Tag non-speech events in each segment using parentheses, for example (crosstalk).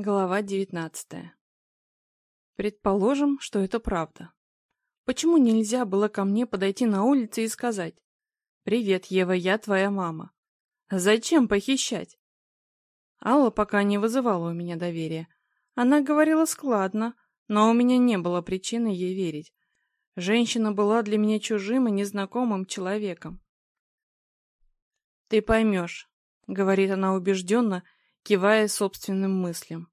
Глава девятнадцатая. Предположим, что это правда. Почему нельзя было ко мне подойти на улице и сказать «Привет, Ева, я твоя мама». Зачем похищать? Алла пока не вызывала у меня доверия. Она говорила складно, но у меня не было причины ей верить. Женщина была для меня чужим и незнакомым человеком. «Ты поймешь», — говорит она убежденно, — кивая собственным мыслям.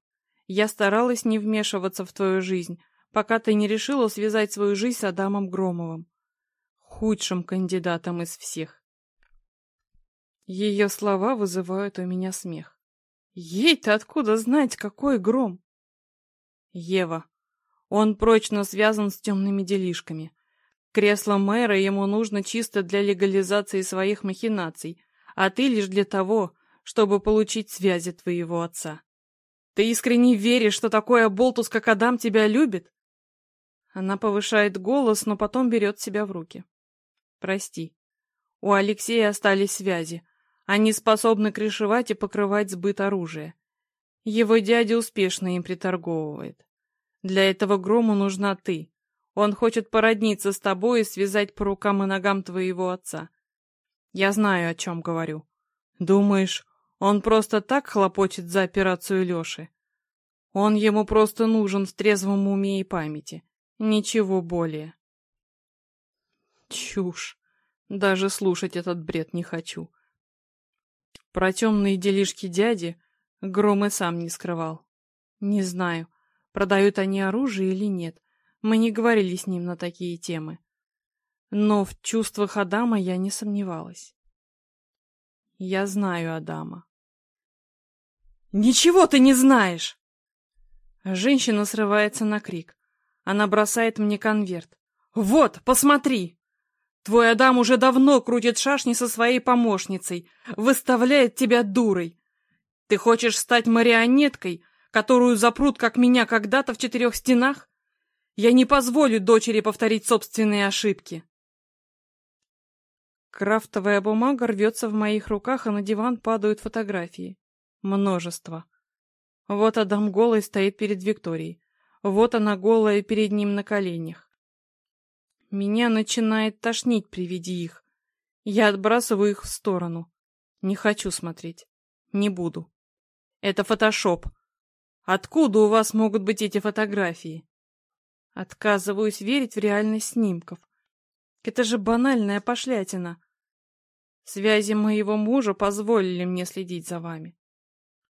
«Я старалась не вмешиваться в твою жизнь, пока ты не решила связать свою жизнь с Адамом Громовым, худшим кандидатом из всех». Ее слова вызывают у меня смех. Ей-то откуда знать, какой гром? Ева. Он прочно связан с темными делишками. Кресло мэра ему нужно чисто для легализации своих махинаций, а ты лишь для того, чтобы получить связи твоего отца. Ты искренне веришь, что такой оболтус, как Адам, тебя любит? Она повышает голос, но потом берет себя в руки. Прости. У Алексея остались связи. Они способны крышевать и покрывать сбыт оружия. Его дядя успешно им приторговывает. Для этого Грому нужна ты. Он хочет породниться с тобой и связать по рукам и ногам твоего отца. Я знаю, о чем говорю. Думаешь, он просто так хлопочет за операцию Лёши. Он ему просто нужен в трезвом уме и памяти. Ничего более. Чушь. Даже слушать этот бред не хочу. Про темные делишки дяди Гром и сам не скрывал. Не знаю, продают они оружие или нет. Мы не говорили с ним на такие темы. Но в чувствах Адама я не сомневалась. Я знаю Адама. «Ничего ты не знаешь!» Женщина срывается на крик. Она бросает мне конверт. «Вот, посмотри! Твой Адам уже давно крутит шашни со своей помощницей, выставляет тебя дурой. Ты хочешь стать марионеткой, которую запрут, как меня, когда-то в четырех стенах? Я не позволю дочери повторить собственные ошибки!» Крафтовая бумага рвется в моих руках, а на диван падают фотографии. Множество. Вот Адам голый стоит перед Викторией. Вот она голая перед ним на коленях. Меня начинает тошнить при виде их. Я отбрасываю их в сторону. Не хочу смотреть. Не буду. Это фотошоп. Откуда у вас могут быть эти фотографии? Отказываюсь верить в реальность снимков. Это же банальная пошлятина. Связи моего мужа позволили мне следить за вами.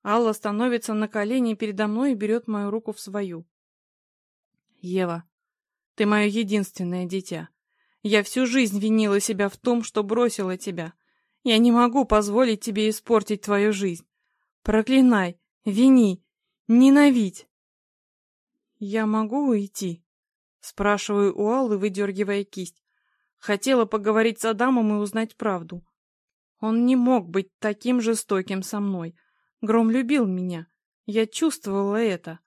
Алла становится на колени передо мной и берет мою руку в свою. Ева, ты мое единственное дитя. Я всю жизнь винила себя в том, что бросила тебя. Я не могу позволить тебе испортить твою жизнь. Проклинай, вини, ненавидь. Я могу уйти? Спрашиваю у Аллы, выдергивая кисть. Хотела поговорить с Адамом и узнать правду. Он не мог быть таким жестоким со мной. Гром любил меня. Я чувствовала это.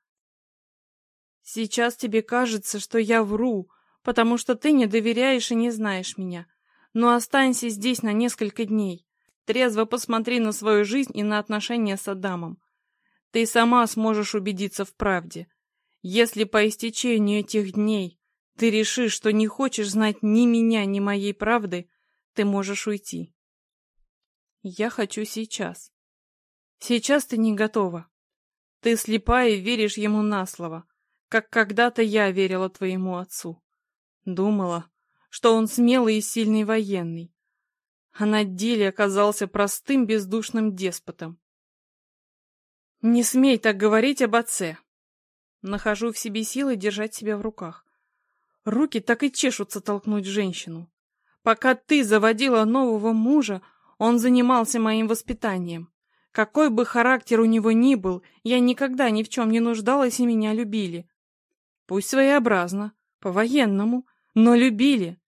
Сейчас тебе кажется, что я вру, потому что ты не доверяешь и не знаешь меня. Но останься здесь на несколько дней. Трезво посмотри на свою жизнь и на отношения с Адамом. Ты сама сможешь убедиться в правде. Если по истечению этих дней ты решишь, что не хочешь знать ни меня, ни моей правды, ты можешь уйти. Я хочу сейчас. Сейчас ты не готова. Ты слепая и веришь ему на слово, как когда-то я верила твоему отцу. Думала, что он смелый и сильный военный, а на деле оказался простым бездушным деспотом. Не смей так говорить об отце. Нахожу в себе силы держать себя в руках. Руки так и чешутся толкнуть женщину. Пока ты заводила нового мужа, он занимался моим воспитанием. Какой бы характер у него ни был, я никогда ни в чем не нуждалась и меня любили. Пусть своеобразно, по-военному, но любили.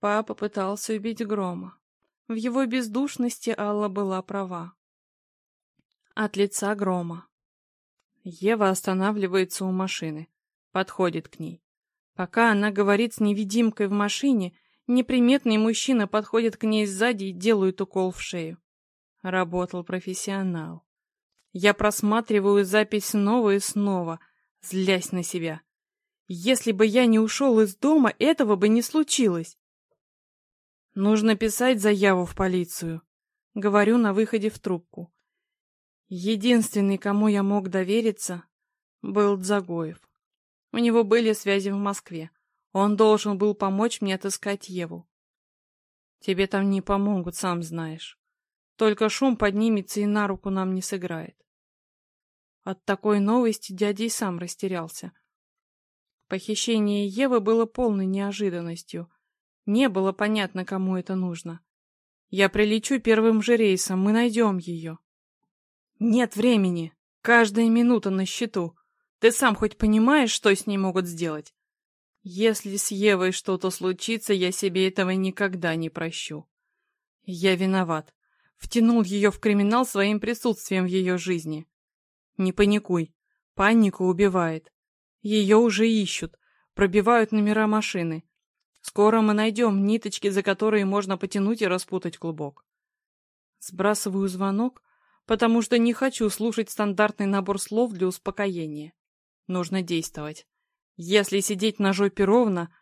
Папа пытался убить Грома. В его бездушности Алла была права. От лица Грома. Ева останавливается у машины, подходит к ней. Пока она говорит с невидимкой в машине, Неприметный мужчина подходит к ней сзади и делает укол в шею. Работал профессионал. Я просматриваю запись снова и снова, злясь на себя. Если бы я не ушел из дома, этого бы не случилось. Нужно писать заяву в полицию. Говорю на выходе в трубку. Единственный, кому я мог довериться, был Дзагоев. У него были связи в Москве. Он должен был помочь мне отыскать Еву. Тебе там не помогут, сам знаешь. Только шум поднимется и на руку нам не сыграет. От такой новости дядя и сам растерялся. Похищение Евы было полной неожиданностью. Не было понятно, кому это нужно. Я прилечу первым же рейсом, мы найдем ее. Нет времени. Каждая минута на счету. Ты сам хоть понимаешь, что с ней могут сделать? Если с Евой что-то случится, я себе этого никогда не прощу. Я виноват. Втянул ее в криминал своим присутствием в ее жизни. Не паникуй. Паника убивает. Ее уже ищут. Пробивают номера машины. Скоро мы найдем ниточки, за которые можно потянуть и распутать клубок. Сбрасываю звонок, потому что не хочу слушать стандартный набор слов для успокоения. Нужно действовать. Если сидеть на жопе ровно,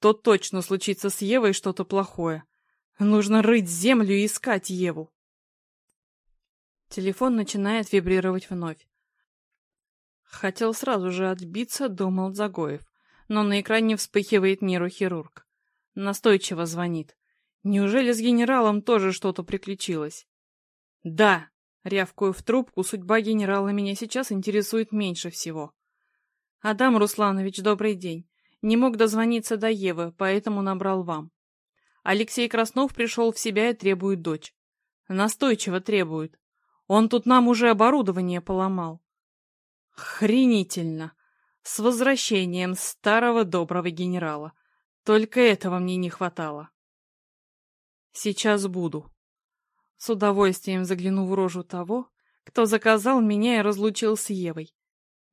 то точно случится с Евой что-то плохое. Нужно рыть землю и искать Еву. Телефон начинает вибрировать вновь. Хотел сразу же отбиться, думал Загоев но на экране вспыхивает нейрохирург. Настойчиво звонит. Неужели с генералом тоже что-то приключилось? Да, рявкую в трубку, судьба генерала меня сейчас интересует меньше всего. Адам Русланович, добрый день. Не мог дозвониться до Евы, поэтому набрал вам. Алексей Краснов пришел в себя и требует дочь. Настойчиво требует. Он тут нам уже оборудование поломал. Хренительно. С возвращением старого доброго генерала. Только этого мне не хватало. Сейчас буду. С удовольствием загляну в рожу того, кто заказал меня и разлучил с Евой.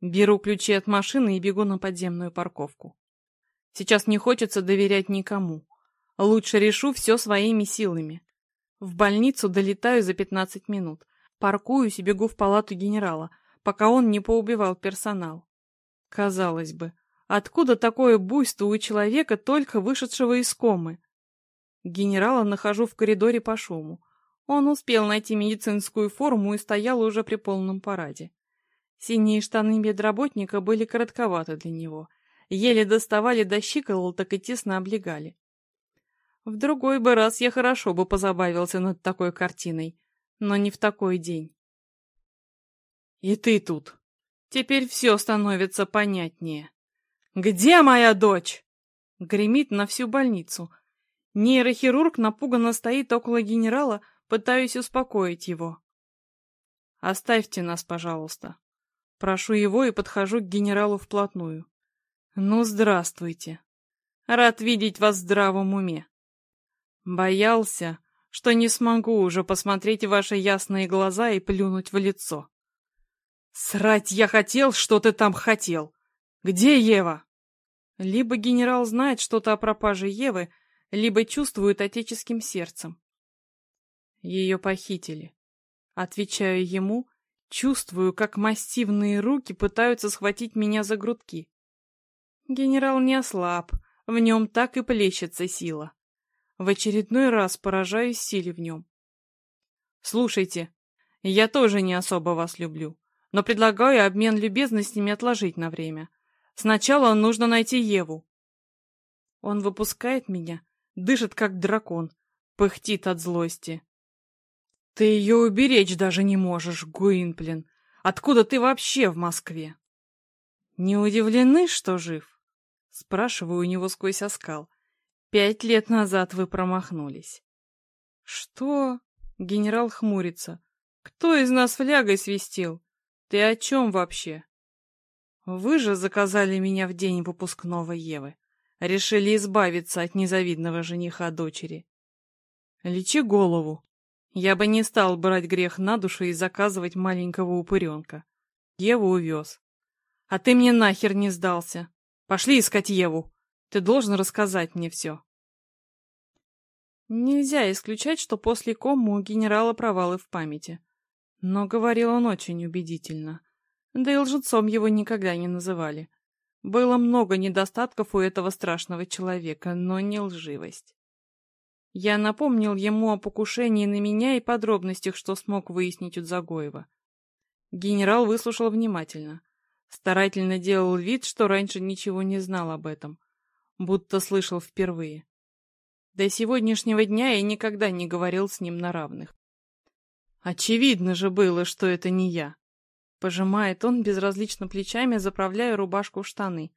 Беру ключи от машины и бегу на подземную парковку. Сейчас не хочется доверять никому. Лучше решу все своими силами. В больницу долетаю за 15 минут. Паркуюсь и бегу в палату генерала, пока он не поубивал персонал. Казалось бы, откуда такое буйство у человека, только вышедшего из комы? Генерала нахожу в коридоре по шуму. Он успел найти медицинскую форму и стоял уже при полном параде. Синие штаны медработника были коротковаты для него, еле доставали до щиколоток и тесно облегали. В другой бы раз я хорошо бы позабавился над такой картиной, но не в такой день. «И ты тут!» Теперь все становится понятнее. «Где моя дочь?» Гремит на всю больницу. Нейрохирург напуганно стоит около генерала, пытаясь успокоить его. «Оставьте нас, пожалуйста». Прошу его и подхожу к генералу вплотную. «Ну, здравствуйте. Рад видеть вас в здравом уме. Боялся, что не смогу уже посмотреть в ваши ясные глаза и плюнуть в лицо. Срать я хотел, что ты там хотел. Где Ева? Либо генерал знает что-то о пропаже Евы, либо чувствует отеческим сердцем. Ее похитили. Отвечаю ему, чувствую, как массивные руки пытаются схватить меня за грудки. Генерал не ослаб, в нем так и плещется сила. В очередной раз поражаюсь силе в нем. Слушайте, я тоже не особо вас люблю но предлагаю обмен любезностями отложить на время. Сначала нужно найти Еву. Он выпускает меня, дышит как дракон, пыхтит от злости. Ты ее уберечь даже не можешь, Гуинплин. Откуда ты вообще в Москве? Не удивлены, что жив? Спрашиваю у него сквозь оскал. Пять лет назад вы промахнулись. Что? Генерал хмурится. Кто из нас флягой свистел? Ты о чем вообще? Вы же заказали меня в день выпускного Евы. Решили избавиться от незавидного жениха дочери. Лечи голову. Я бы не стал брать грех на душу и заказывать маленького упыренка. Еву увез. А ты мне нахер не сдался. Пошли искать Еву. Ты должен рассказать мне все. Нельзя исключать, что после комы у генерала провалы в памяти. Но говорил он очень убедительно. Да и лжецом его никогда не называли. Было много недостатков у этого страшного человека, но не лживость. Я напомнил ему о покушении на меня и подробностях, что смог выяснить у Загоева. Генерал выслушал внимательно. Старательно делал вид, что раньше ничего не знал об этом, будто слышал впервые. До сегодняшнего дня я никогда не говорил с ним на равных. Очевидно же было, что это не я. Пожимает он безразлично плечами, заправляя рубашку в штаны.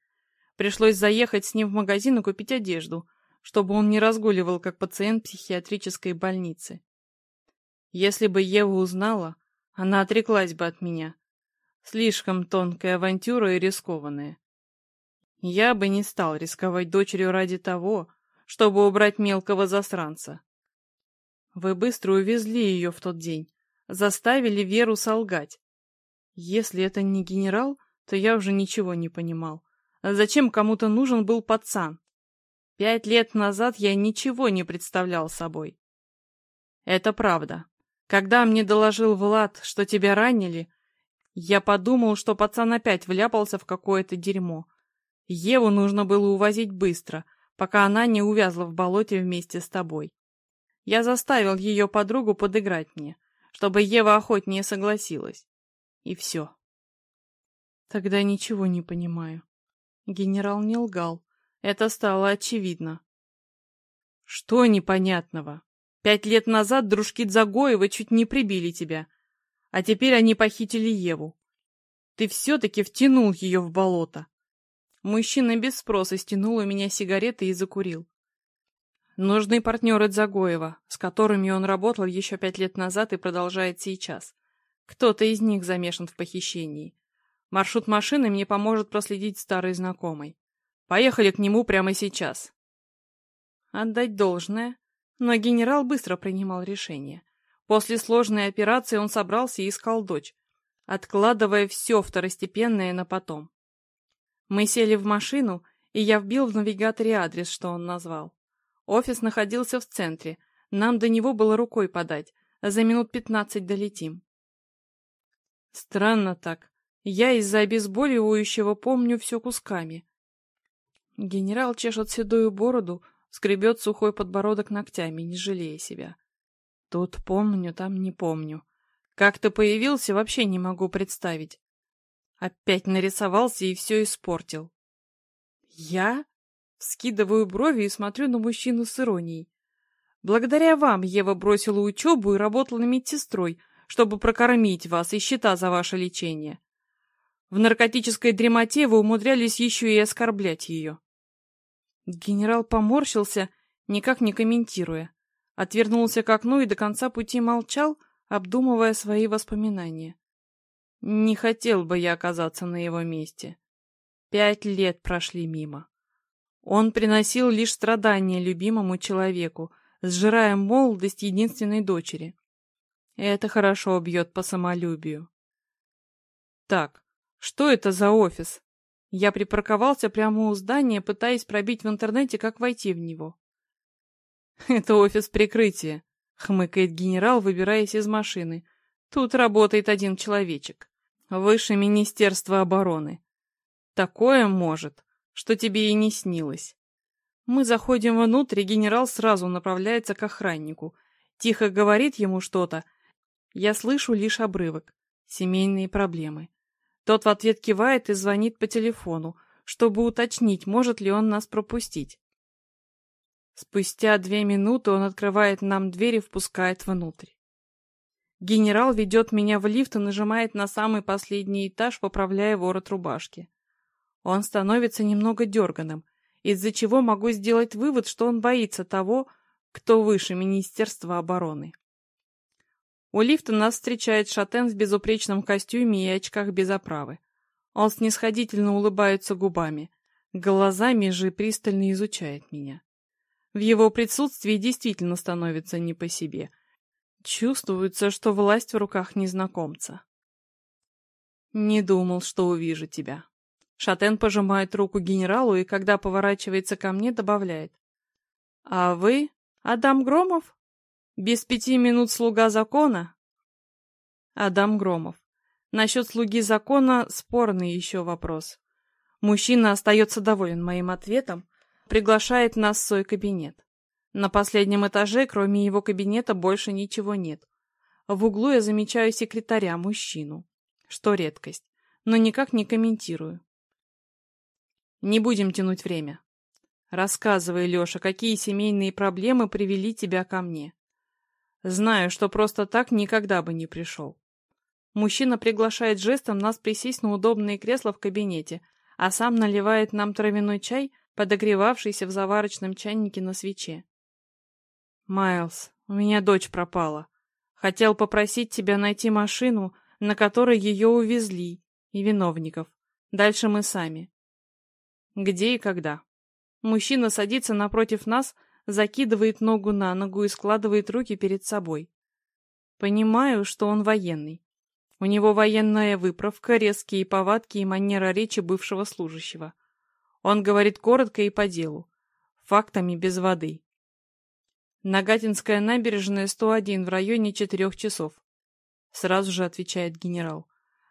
Пришлось заехать с ним в магазин и купить одежду, чтобы он не разгуливал как пациент психиатрической больницы. Если бы Ева узнала, она отреклась бы от меня. Слишком тонкая авантюра и рискованная. Я бы не стал рисковать дочерью ради того, чтобы убрать мелкого засранца. Вы быстро увезли ее в тот день, заставили Веру солгать. Если это не генерал, то я уже ничего не понимал. Зачем кому-то нужен был пацан? Пять лет назад я ничего не представлял собой. Это правда. Когда мне доложил Влад, что тебя ранили, я подумал, что пацан опять вляпался в какое-то дерьмо. Еву нужно было увозить быстро, пока она не увязла в болоте вместе с тобой. Я заставил ее подругу подыграть мне, чтобы Ева охотнее согласилась. И все. Тогда ничего не понимаю. Генерал не лгал. Это стало очевидно. Что непонятного? Пять лет назад дружки Дзагоева чуть не прибили тебя. А теперь они похитили Еву. Ты все-таки втянул ее в болото. Мужчина без спроса стянул у меня сигареты и закурил. Нужны партнеры Дзагоева, с которыми он работал еще пять лет назад и продолжает сейчас. Кто-то из них замешан в похищении. Маршрут машины мне поможет проследить старый знакомый. Поехали к нему прямо сейчас. Отдать должное, но генерал быстро принимал решение. После сложной операции он собрался и искал дочь, откладывая все второстепенное на потом. Мы сели в машину, и я вбил в навигаторе адрес, что он назвал. Офис находился в центре, нам до него было рукой подать, за минут пятнадцать долетим. Странно так. Я из-за обезболивающего помню все кусками. Генерал чешет седую бороду, скребет сухой подбородок ногтями, не жалея себя. Тут помню, там не помню. Как ты появился, вообще не могу представить. Опять нарисовался и все испортил. Я? Скидываю брови и смотрю на мужчину с иронией. Благодаря вам Ева бросила учебу и работала медсестрой, чтобы прокормить вас и счета за ваше лечение. В наркотической дремоте вы умудрялись еще и оскорблять ее. Генерал поморщился, никак не комментируя. Отвернулся к окну и до конца пути молчал, обдумывая свои воспоминания. Не хотел бы я оказаться на его месте. Пять лет прошли мимо. Он приносил лишь страдания любимому человеку, сжирая молодость единственной дочери. Это хорошо бьет по самолюбию. Так, что это за офис? Я припарковался прямо у здания, пытаясь пробить в интернете, как войти в него. (laughs) Это офис прикрытия, хмыкает генерал, выбираясь из машины. Тут работает один человечек. Выше Министерства обороны. Такое может, что тебе и не снилось. Мы заходим внутрь, и генерал сразу направляется к охраннику. Тихо говорит ему что-то, я слышу лишь обрывок. Семейные проблемы. Тот в ответ кивает и звонит по телефону, чтобы уточнить, может ли он нас пропустить. Спустя две минуты он открывает нам дверь и впускает внутрь. Генерал ведет меня в лифт и нажимает на самый последний этаж, поправляя ворот рубашки. Он становится немного дерганым, из-за чего могу сделать вывод, что он боится того, кто выше Министерства обороны. У лифта нас встречает шатен в безупречном костюме и очках без оправы. Он снисходительно улыбается губами, глазами же пристально изучает меня. В его присутствии действительно становится не по себе. Чувствуется, что власть в руках незнакомца. «Не думал, что увижу тебя». Шатен пожимает руку генералу и, когда поворачивается ко мне, добавляет. «А вы, Адам Громов?» Без пяти минут слуга закона? Адам Громов. Насчет слуги закона спорный еще вопрос. Мужчина остается доволен моим ответом, приглашает нас в свой кабинет. На последнем этаже, кроме его кабинета, больше ничего нет. В углу я замечаю секретаря, мужчину. Что редкость, но никак не комментирую. Не будем тянуть время. Рассказывай, Леша, какие семейные проблемы привели тебя ко мне. Знаю, что просто так никогда бы не пришел. Мужчина приглашает жестом нас присесть на удобные кресла в кабинете, а сам наливает нам травяной чай, подогревавшийся в заварочном чайнике на свече. «Майлз, у меня дочь пропала. Хотел попросить тебя найти машину, на которой ее увезли, и виновников. Дальше мы сами». «Где и когда?» Мужчина садится напротив нас, закидывает ногу на ногу и складывает руки перед собой. Понимаю, что он военный. У него военная выправка, резкие повадки и манера речи бывшего служащего. Он говорит коротко и по делу, фактами без воды. Нагатинская набережная 101 в районе четырех часов. Сразу же отвечает генерал.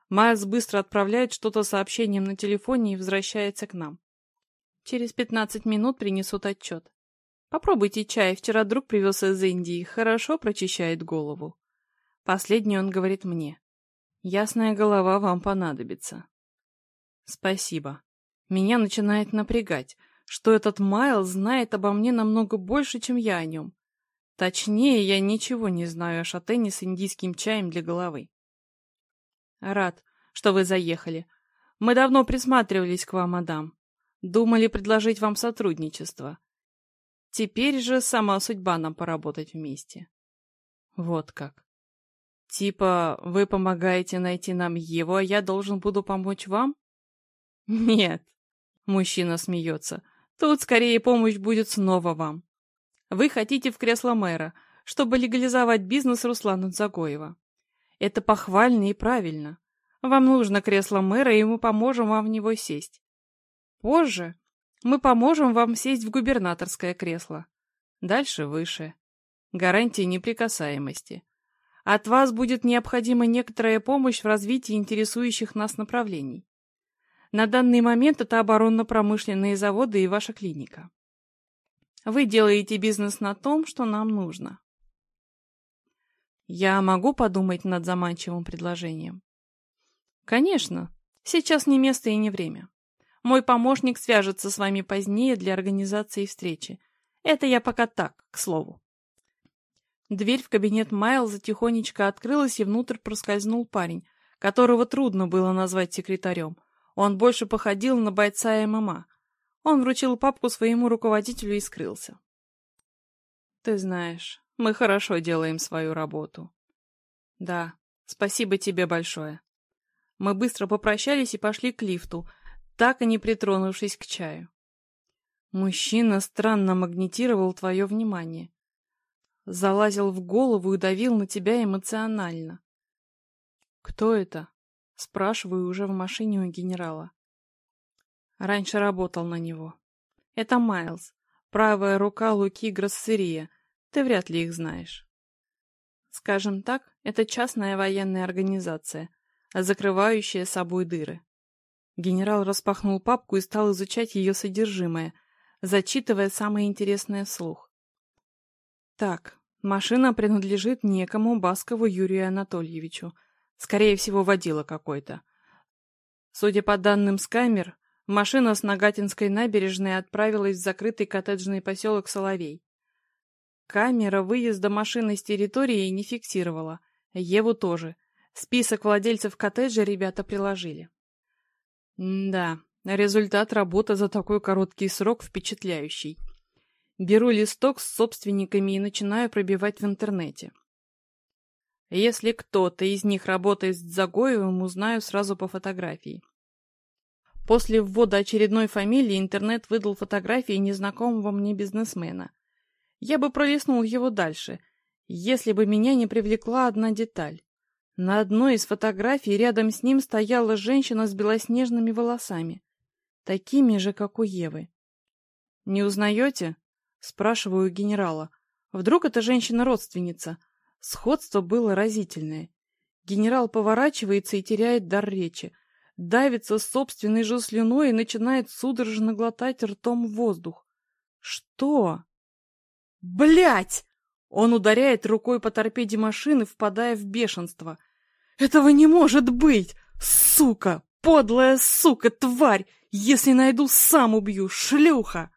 Майлз быстро отправляет что-то сообщением на телефоне и возвращается к нам. Через пятнадцать минут принесут отчет. Попробуйте чай, вчера друг привез из Индии, хорошо прочищает голову. Последний он говорит мне. Ясная голова вам понадобится. Спасибо. Меня начинает напрягать, что этот Майл знает обо мне намного больше, чем я о нем. Точнее, я ничего не знаю о шатене с индийским чаем для головы. Рад, что вы заехали. Мы давно присматривались к вам, мадам. Думали предложить вам сотрудничество. Теперь же сама судьба нам поработать вместе. Вот как. Типа, вы помогаете найти нам Еву, а я должен буду помочь вам? Нет. Мужчина смеется. Тут скорее помощь будет снова вам. Вы хотите в кресло мэра, чтобы легализовать бизнес Руслана Загоева. Это похвально и правильно. Вам нужно кресло мэра, и мы поможем вам в него сесть. Позже мы поможем вам сесть в губернаторское кресло. Дальше выше. Гарантии неприкасаемости. От вас будет необходима некоторая помощь в развитии интересующих нас направлений. На данный момент это оборонно-промышленные заводы и ваша клиника. Вы делаете бизнес на том, что нам нужно. Я могу подумать над заманчивым предложением? Конечно. Сейчас не место и не время. Мой помощник свяжется с вами позднее для организации встречи. Это я пока так, к слову. Дверь в кабинет Майлза тихонечко открылась, и внутрь проскользнул парень, которого трудно было назвать секретарем. Он больше походил на бойца ММА. Он вручил папку своему руководителю и скрылся. «Ты знаешь, мы хорошо делаем свою работу». «Да, спасибо тебе большое». Мы быстро попрощались и пошли к лифту, так и не притронувшись к чаю. Мужчина странно магнетировал твое внимание. Залазил в голову и давил на тебя эмоционально. «Кто это?» — спрашиваю уже в машине у генерала. Раньше работал на него. Это Майлз, правая рука Луки Гроссерия. Ты вряд ли их знаешь. Скажем так, это частная военная организация, закрывающая собой дыры. Генерал распахнул папку и стал изучать ее содержимое, зачитывая самое интересное вслух. Так, машина принадлежит некому Баскову Юрию Анатольевичу. Скорее всего, водила какой-то. Судя по данным с камер, машина с Нагатинской набережной отправилась в закрытый коттеджный поселок Соловей. Камера выезда машины с территории не фиксировала. Еву тоже. Список владельцев коттеджа ребята приложили да, результат работы за такой короткий срок впечатляющий. Беру листок с собственниками и начинаю пробивать в интернете. Если кто-то из них работает с Загоевым, узнаю сразу по фотографии. После ввода очередной фамилии интернет выдал фотографии незнакомого мне бизнесмена. Я бы пролистнул его дальше, если бы меня не привлекла одна деталь. На одной из фотографий рядом с ним стояла женщина с белоснежными волосами, такими же, как у Евы. «Не узнаете?» — спрашиваю генерала. «Вдруг эта женщина родственница?» Сходство было разительное. Генерал поворачивается и теряет дар речи. Давится собственной же слюной и начинает судорожно глотать ртом воздух. Что? Блять! Он ударяет рукой по торпеде машины, впадая в бешенство. Этого не может быть! Сука! Подлая сука, тварь! Если найду, сам убью, шлюха!